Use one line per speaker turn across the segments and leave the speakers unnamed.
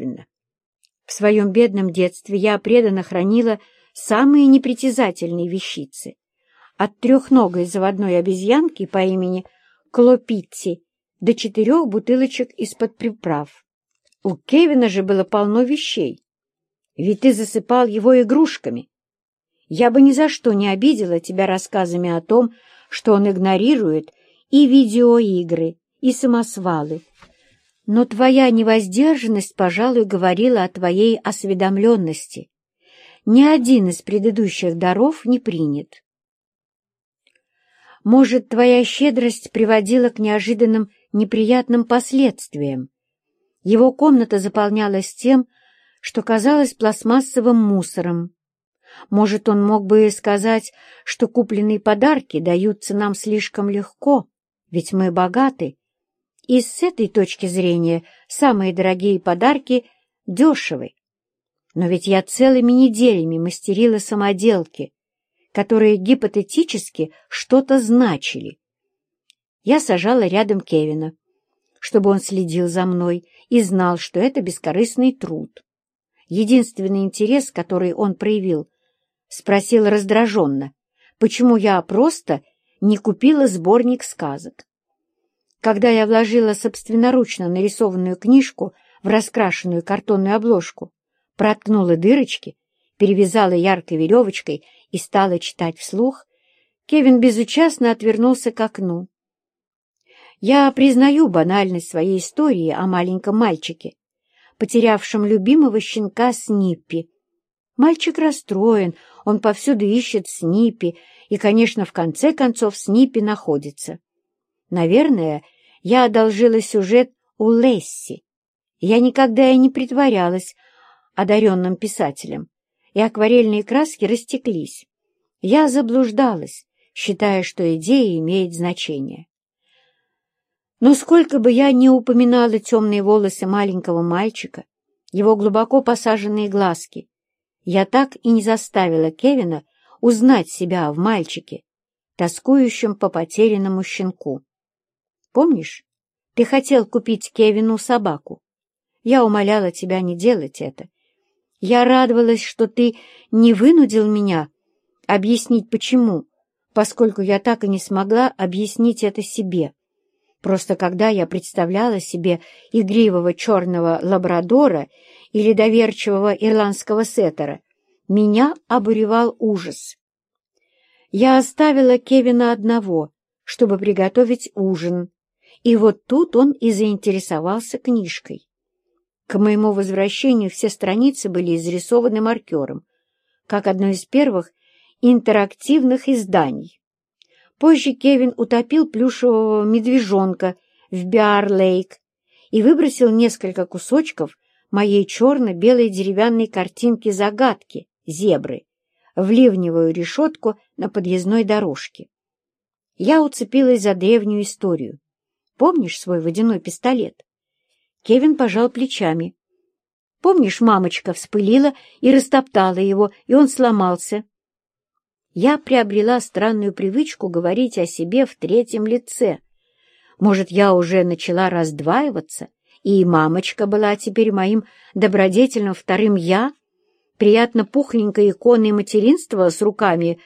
естественно. В своем бедном детстве я преданно хранила самые непритязательные вещицы. От трехногой заводной обезьянки по имени Клопитти до четырех бутылочек из-под приправ. У Кевина же было полно вещей, ведь ты засыпал его игрушками. Я бы ни за что не обидела тебя рассказами о том, что он игнорирует и видеоигры, и самосвалы. Но твоя невоздержанность, пожалуй, говорила о твоей осведомленности. Ни один из предыдущих даров не принят. Может, твоя щедрость приводила к неожиданным неприятным последствиям. Его комната заполнялась тем, что казалось пластмассовым мусором. Может, он мог бы сказать, что купленные подарки даются нам слишком легко, ведь мы богаты. И с этой точки зрения самые дорогие подарки дешевы. Но ведь я целыми неделями мастерила самоделки, которые гипотетически что-то значили. Я сажала рядом Кевина, чтобы он следил за мной и знал, что это бескорыстный труд. Единственный интерес, который он проявил, спросил раздраженно, почему я просто не купила сборник сказок. Когда я вложила собственноручно нарисованную книжку в раскрашенную картонную обложку, проткнула дырочки, перевязала яркой веревочкой и стала читать вслух, Кевин безучастно отвернулся к окну. Я признаю банальность своей истории о маленьком мальчике, потерявшем любимого щенка Сниппи. Мальчик расстроен, он повсюду ищет Сниппи, и, конечно, в конце концов Сниппи находится. Наверное, я одолжила сюжет у Лесси. Я никогда и не притворялась одаренным писателем, и акварельные краски растеклись. Я заблуждалась, считая, что идея имеет значение. Но сколько бы я ни упоминала темные волосы маленького мальчика, его глубоко посаженные глазки, я так и не заставила Кевина узнать себя в мальчике, тоскующем по потерянному щенку. Помнишь, ты хотел купить Кевину собаку? Я умоляла тебя не делать это. Я радовалась, что ты не вынудил меня объяснить, почему, поскольку я так и не смогла объяснить это себе. Просто когда я представляла себе игривого черного лабрадора или доверчивого ирландского сеттера, меня обуревал ужас. Я оставила Кевина одного, чтобы приготовить ужин, и вот тут он и заинтересовался книжкой. К моему возвращению все страницы были изрисованы маркером, как одно из первых интерактивных изданий. Позже Кевин утопил плюшевого медвежонка в Биар-Лейк и выбросил несколько кусочков моей черно-белой деревянной картинки-загадки зебры в ливневую решетку на подъездной дорожке. Я уцепилась за древнюю историю. Помнишь свой водяной пистолет? Кевин пожал плечами. Помнишь, мамочка вспылила и растоптала его, и он сломался? Я приобрела странную привычку говорить о себе в третьем лице. Может, я уже начала раздваиваться, и мамочка была теперь моим добродетельным вторым «я», приятно пухленькой иконой материнства с руками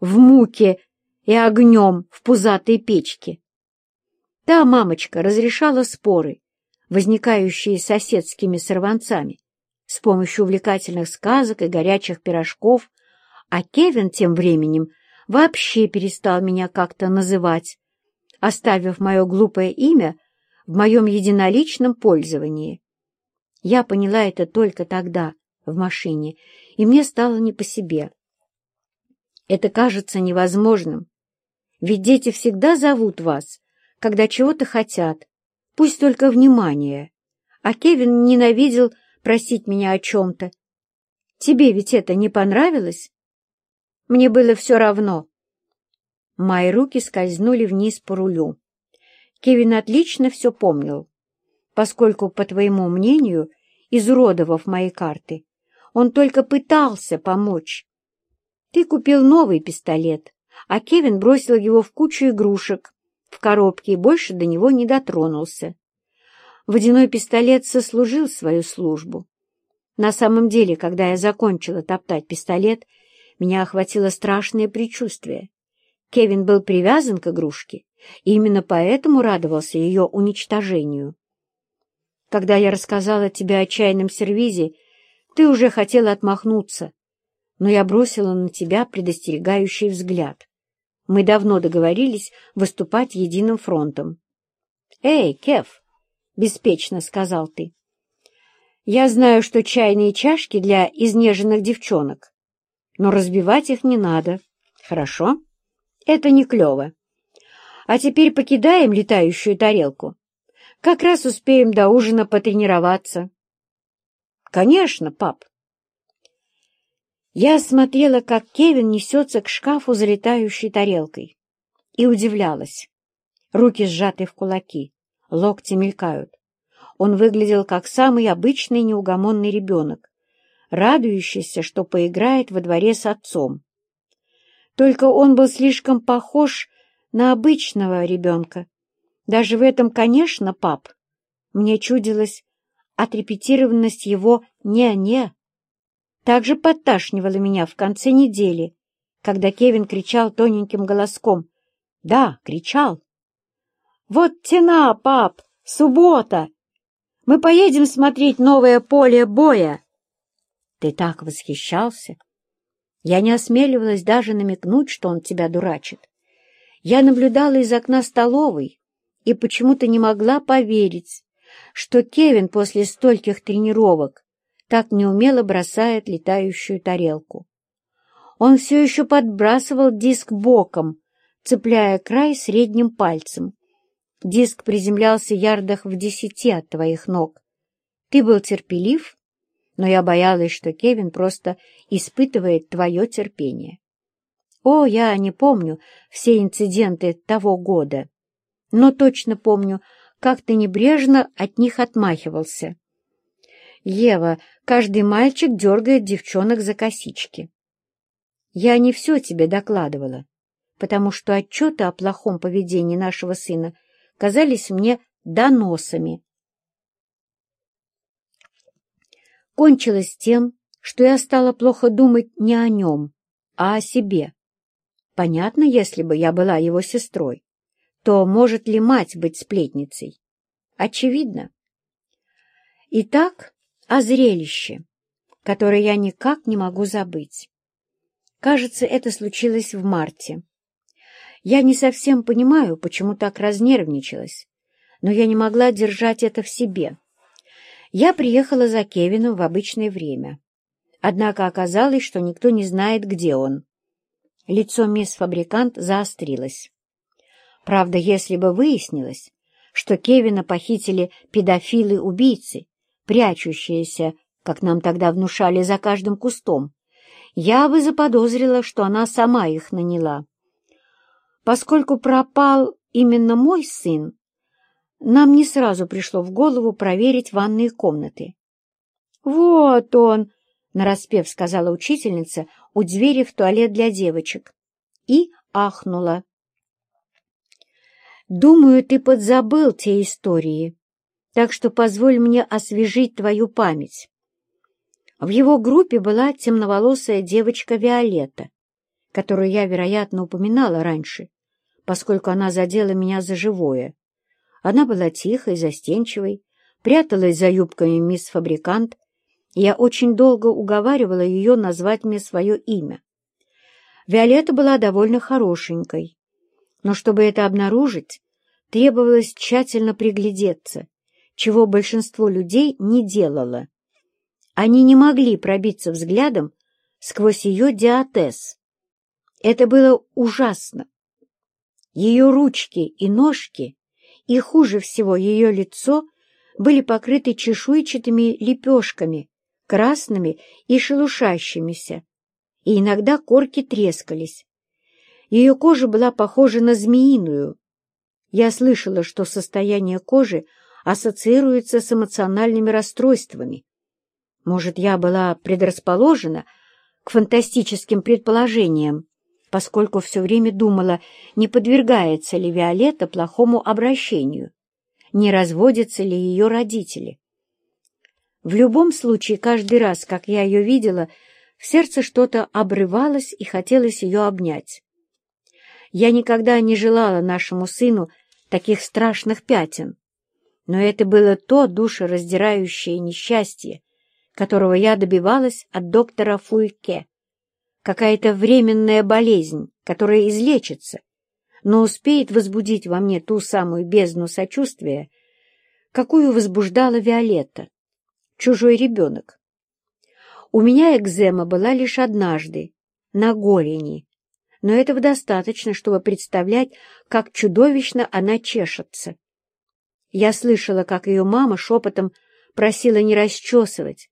в муке и огнем в пузатой печке. Та мамочка разрешала споры, возникающие соседскими сорванцами, с помощью увлекательных сказок и горячих пирожков, а Кевин тем временем вообще перестал меня как-то называть, оставив мое глупое имя в моем единоличном пользовании. Я поняла это только тогда, в машине, и мне стало не по себе. Это кажется невозможным, ведь дети всегда зовут вас, когда чего-то хотят, пусть только внимание. А Кевин ненавидел просить меня о чем-то. Тебе ведь это не понравилось? Мне было все равно. Мои руки скользнули вниз по рулю. Кевин отлично все помнил, поскольку, по твоему мнению, изуродовав мои карты, он только пытался помочь. Ты купил новый пистолет, а Кевин бросил его в кучу игрушек, в коробке и больше до него не дотронулся. Водяной пистолет сослужил свою службу. На самом деле, когда я закончила топтать пистолет, меня охватило страшное предчувствие. Кевин был привязан к игрушке, и именно поэтому радовался ее уничтожению. Когда я рассказала тебе о чайном сервизе, ты уже хотела отмахнуться, но я бросила на тебя предостерегающий взгляд. Мы давно договорились выступать единым фронтом. — Эй, Кев! — беспечно сказал ты. — Я знаю, что чайные чашки для изнеженных девчонок, но разбивать их не надо. Хорошо? Это не клево. А теперь покидаем летающую тарелку. Как раз успеем до ужина потренироваться. Конечно, пап. Я смотрела, как Кевин несется к шкафу за летающей тарелкой, и удивлялась. Руки сжаты в кулаки, локти мелькают. Он выглядел как самый обычный неугомонный ребенок, радующийся, что поиграет во дворе с отцом. Только он был слишком похож на обычного ребенка. Даже в этом, конечно, пап. Мне чудилась отрепетированность его «не-не». Также подташнивало меня в конце недели, когда Кевин кричал тоненьким голоском. Да, кричал. «Вот тена, пап! Суббота! Мы поедем смотреть новое поле боя!» Ты так восхищался! Я не осмеливалась даже намекнуть, что он тебя дурачит. Я наблюдала из окна столовой и почему-то не могла поверить, что Кевин после стольких тренировок так неумело бросает летающую тарелку. Он все еще подбрасывал диск боком, цепляя край средним пальцем. Диск приземлялся ярдах в десяти от твоих ног. Ты был терпелив, но я боялась, что Кевин просто испытывает твое терпение. О, я не помню все инциденты того года, но точно помню, как ты небрежно от них отмахивался. Ева, каждый мальчик дергает девчонок за косички. Я не все тебе докладывала, потому что отчеты о плохом поведении нашего сына казались мне доносами. Кончилось тем, что я стала плохо думать не о нем, а о себе. Понятно, если бы я была его сестрой, то может ли мать быть сплетницей? Очевидно. Итак, о зрелище, которое я никак не могу забыть. Кажется, это случилось в марте. Я не совсем понимаю, почему так разнервничалась, но я не могла держать это в себе. Я приехала за Кевином в обычное время. Однако оказалось, что никто не знает, где он. Лицо мисс Фабрикант заострилось. Правда, если бы выяснилось, что Кевина похитили педофилы-убийцы, прячущиеся, как нам тогда внушали, за каждым кустом, я бы заподозрила, что она сама их наняла. Поскольку пропал именно мой сын, нам не сразу пришло в голову проверить ванные комнаты. «Вот он!» — нараспев сказала учительница у двери в туалет для девочек. И ахнула. «Думаю, ты подзабыл те истории, так что позволь мне освежить твою память». В его группе была темноволосая девочка Виолетта, которую я, вероятно, упоминала раньше, поскольку она задела меня за живое. Она была тихой, застенчивой, пряталась за юбками мисс Фабрикант, и я очень долго уговаривала ее назвать мне свое имя. Виолетта была довольно хорошенькой, но чтобы это обнаружить, требовалось тщательно приглядеться, чего большинство людей не делало. Они не могли пробиться взглядом сквозь ее диатез. Это было ужасно. Ее ручки и ножки, и хуже всего ее лицо, были покрыты чешуйчатыми лепешками, красными и шелушащимися, и иногда корки трескались. Ее кожа была похожа на змеиную. Я слышала, что состояние кожи ассоциируется с эмоциональными расстройствами. Может, я была предрасположена к фантастическим предположениям, поскольку все время думала, не подвергается ли Виолетта плохому обращению, не разводятся ли ее родители. В любом случае, каждый раз, как я ее видела, в сердце что-то обрывалось и хотелось ее обнять. Я никогда не желала нашему сыну таких страшных пятен, но это было то душераздирающее несчастье, которого я добивалась от доктора Фуйке. Какая-то временная болезнь, которая излечится, но успеет возбудить во мне ту самую бездну сочувствия, какую возбуждала Виолетта, чужой ребенок. У меня экзема была лишь однажды, на голени, но этого достаточно, чтобы представлять, как чудовищно она чешется. Я слышала, как ее мама шепотом просила не расчесывать,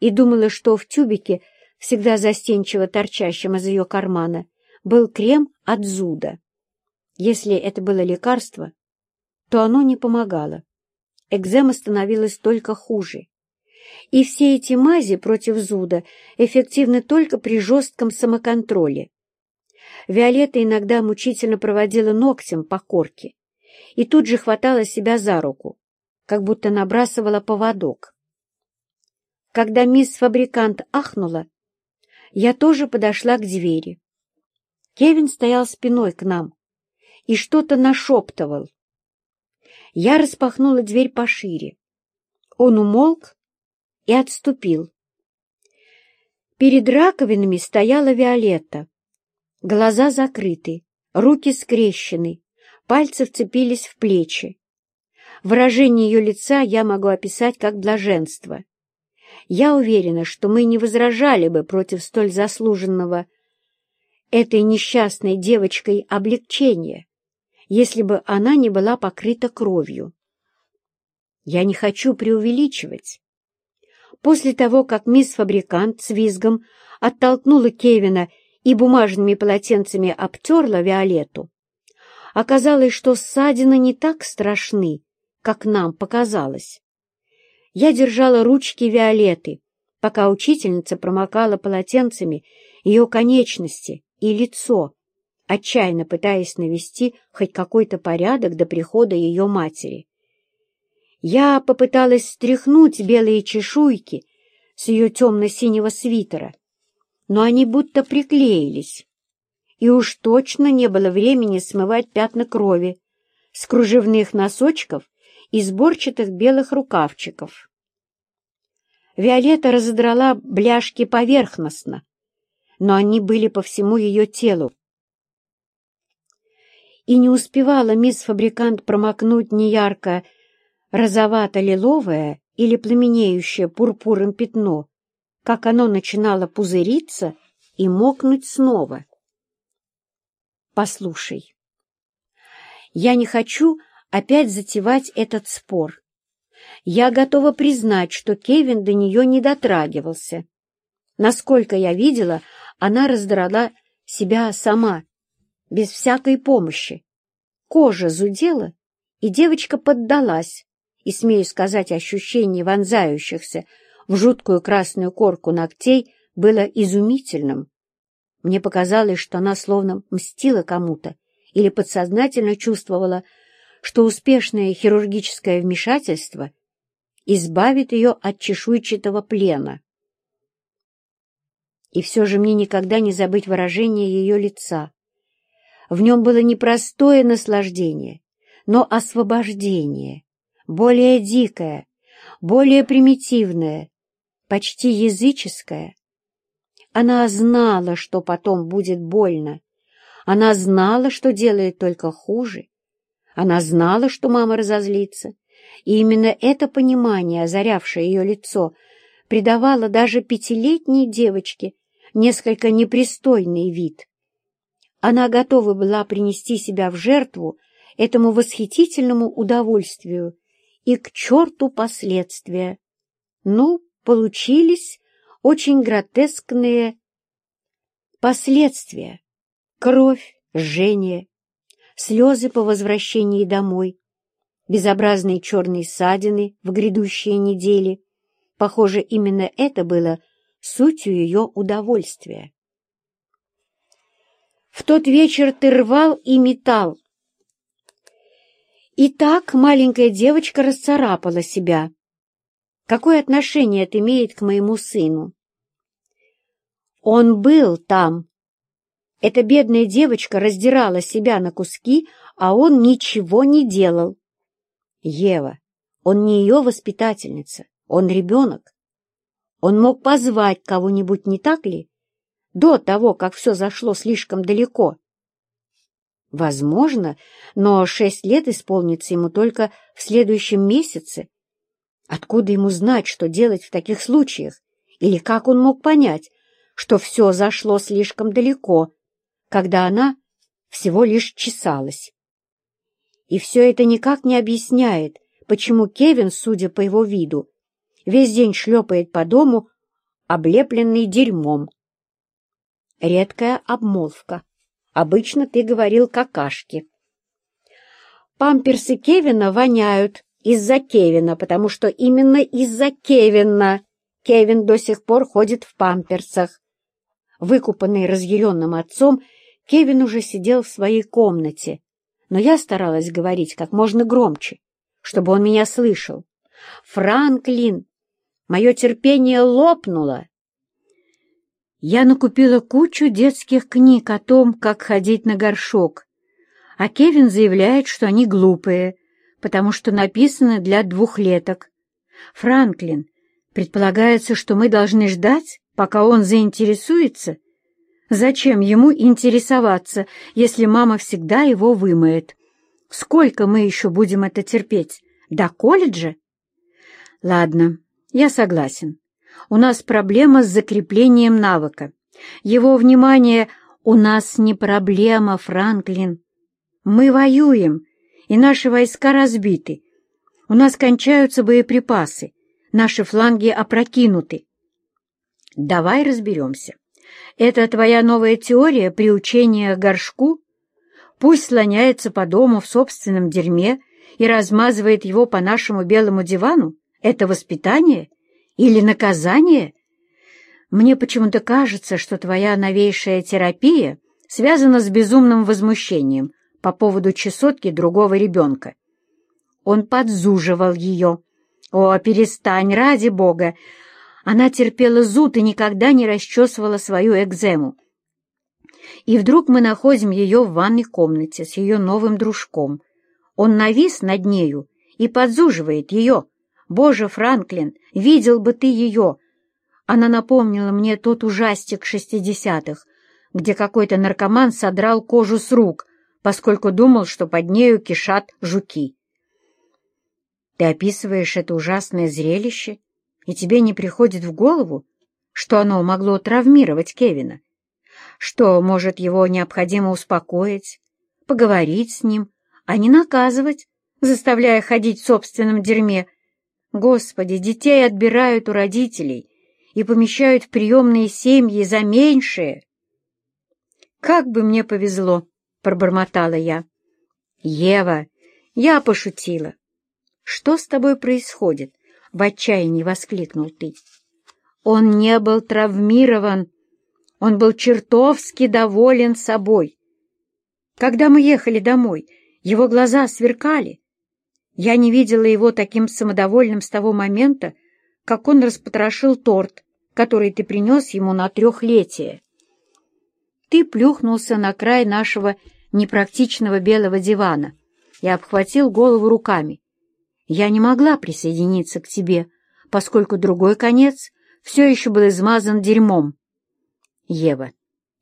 и думала, что в тюбике, всегда застенчиво торчащем из ее кармана, был крем от зуда. Если это было лекарство, то оно не помогало. Экзема становилась только хуже. И все эти мази против зуда эффективны только при жестком самоконтроле. Виолетта иногда мучительно проводила ногтем по корке и тут же хватала себя за руку, как будто набрасывала поводок. Когда мисс-фабрикант ахнула, я тоже подошла к двери. Кевин стоял спиной к нам и что-то нашептывал. Я распахнула дверь пошире. Он умолк и отступил. Перед раковинами стояла Виолетта. Глаза закрыты, руки скрещены, пальцы вцепились в плечи. Выражение ее лица я могу описать как блаженство. Я уверена, что мы не возражали бы против столь заслуженного этой несчастной девочкой облегчения, если бы она не была покрыта кровью. Я не хочу преувеличивать. После того, как мисс-фабрикант с визгом оттолкнула Кевина и бумажными полотенцами обтерла Виолетту, оказалось, что ссадины не так страшны, как нам показалось. Я держала ручки Виолетты, пока учительница промокала полотенцами ее конечности и лицо, отчаянно пытаясь навести хоть какой-то порядок до прихода ее матери. Я попыталась стряхнуть белые чешуйки с ее темно-синего свитера, но они будто приклеились. И уж точно не было времени смывать пятна крови с кружевных носочков и сборчатых белых рукавчиков. Виолетта разодрала бляшки поверхностно, но они были по всему ее телу. И не успевала мисс-фабрикант промокнуть неярко розовато-лиловое или пламенеющее пурпуром пятно, как оно начинало пузыриться и мокнуть снова. Послушай, я не хочу опять затевать этот спор. Я готова признать, что Кевин до нее не дотрагивался. Насколько я видела, она раздрала себя сама, без всякой помощи. Кожа зудела, и девочка поддалась, и, смею сказать, ощущение вонзающихся в жуткую красную корку ногтей было изумительным. Мне показалось, что она словно мстила кому-то или подсознательно чувствовала, что успешное хирургическое вмешательство избавит ее от чешуйчатого плена. И все же мне никогда не забыть выражение ее лица. В нем было не простое наслаждение, но освобождение, более дикое, более примитивное, почти языческое. Она знала, что потом будет больно. Она знала, что делает только хуже. Она знала, что мама разозлится. И именно это понимание, озарявшее ее лицо, придавало даже пятилетней девочке несколько непристойный вид. Она готова была принести себя в жертву этому восхитительному удовольствию и к черту последствия. Ну, получились очень гротескные последствия. Кровь, жжение, слезы по возвращении домой, безобразные черные ссадины в грядущие недели. Похоже, именно это было сутью ее удовольствия. В тот вечер ты рвал и метал. И так маленькая девочка расцарапала себя. Какое отношение это имеет к моему сыну? Он был там. Эта бедная девочка раздирала себя на куски, а он ничего не делал. Ева, он не ее воспитательница, он ребенок. Он мог позвать кого-нибудь, не так ли? До того, как все зашло слишком далеко. Возможно, но шесть лет исполнится ему только в следующем месяце. Откуда ему знать, что делать в таких случаях? Или как он мог понять, что все зашло слишком далеко, когда она всего лишь чесалась? И все это никак не объясняет, почему Кевин, судя по его виду, весь день шлепает по дому, облепленный дерьмом. Редкая обмолвка. Обычно ты говорил какашки. Памперсы Кевина воняют из-за Кевина, потому что именно из-за Кевина Кевин до сих пор ходит в памперсах. Выкупанный разъяренным отцом, Кевин уже сидел в своей комнате, но я старалась говорить как можно громче, чтобы он меня слышал. «Франклин, мое терпение лопнуло!» Я накупила кучу детских книг о том, как ходить на горшок, а Кевин заявляет, что они глупые, потому что написаны для двухлеток. Франклин, предполагается, что мы должны ждать, пока он заинтересуется? Зачем ему интересоваться, если мама всегда его вымоет? Сколько мы еще будем это терпеть? До колледжа? Ладно, я согласен. У нас проблема с закреплением навыка. Его внимание «У нас не проблема, Франклин. Мы воюем, и наши войска разбиты. У нас кончаются боеприпасы, наши фланги опрокинуты. Давай разберемся. Это твоя новая теория приучения горшку? Пусть слоняется по дому в собственном дерьме и размазывает его по нашему белому дивану? Это воспитание? Или наказание? Мне почему-то кажется, что твоя новейшая терапия связана с безумным возмущением по поводу чесотки другого ребенка. Он подзуживал ее. «О, перестань, ради бога!» Она терпела зуд и никогда не расчесывала свою экзему. И вдруг мы находим ее в ванной комнате с ее новым дружком. Он навис над нею и подзуживает ее. «Боже, Франклин, видел бы ты ее!» Она напомнила мне тот ужастик шестидесятых, где какой-то наркоман содрал кожу с рук, поскольку думал, что под нею кишат жуки. Ты описываешь это ужасное зрелище, и тебе не приходит в голову, что оно могло травмировать Кевина, что, может, его необходимо успокоить, поговорить с ним, а не наказывать, заставляя ходить в собственном дерьме, Господи, детей отбирают у родителей и помещают в приемные семьи за меньшее. «Как бы мне повезло!» — пробормотала я. «Ева, я пошутила!» «Что с тобой происходит?» — в отчаянии воскликнул ты. Он не был травмирован. Он был чертовски доволен собой. Когда мы ехали домой, его глаза сверкали, я не видела его таким самодовольным с того момента, как он распотрошил торт, который ты принес ему на трехлетие. Ты плюхнулся на край нашего непрактичного белого дивана и обхватил голову руками. Я не могла присоединиться к тебе, поскольку другой конец все еще был измазан дерьмом. Ева,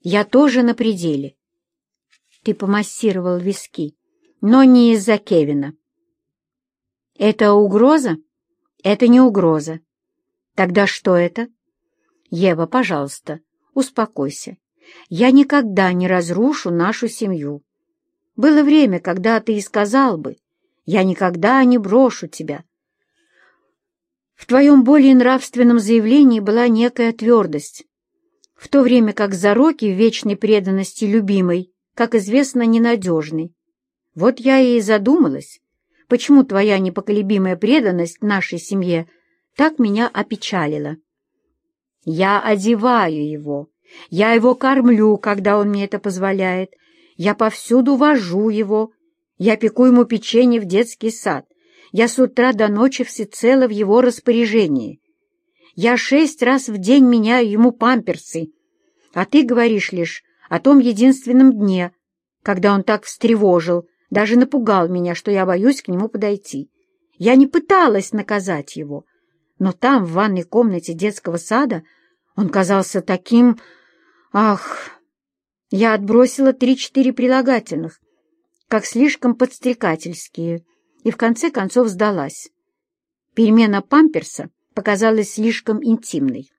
я тоже на пределе. Ты помассировал виски, но не из-за Кевина. Это угроза? Это не угроза. Тогда что это? Ева, пожалуйста, успокойся. Я никогда не разрушу нашу семью. Было время, когда ты и сказал бы, я никогда не брошу тебя. В твоем более нравственном заявлении была некая твердость, в то время как зароки в вечной преданности любимой, как известно, ненадежны. Вот я и задумалась, почему твоя непоколебимая преданность нашей семье так меня опечалила. Я одеваю его, я его кормлю, когда он мне это позволяет, я повсюду вожу его, Я пеку ему печенье в детский сад. Я с утра до ночи всецело в его распоряжении. Я шесть раз в день меняю ему памперсы. А ты говоришь лишь о том единственном дне, когда он так встревожил, даже напугал меня, что я боюсь к нему подойти. Я не пыталась наказать его, но там, в ванной комнате детского сада, он казался таким... Ах! Я отбросила три-четыре прилагательных, как слишком подстрекательские, и в конце концов сдалась. Перемена памперса показалась слишком интимной.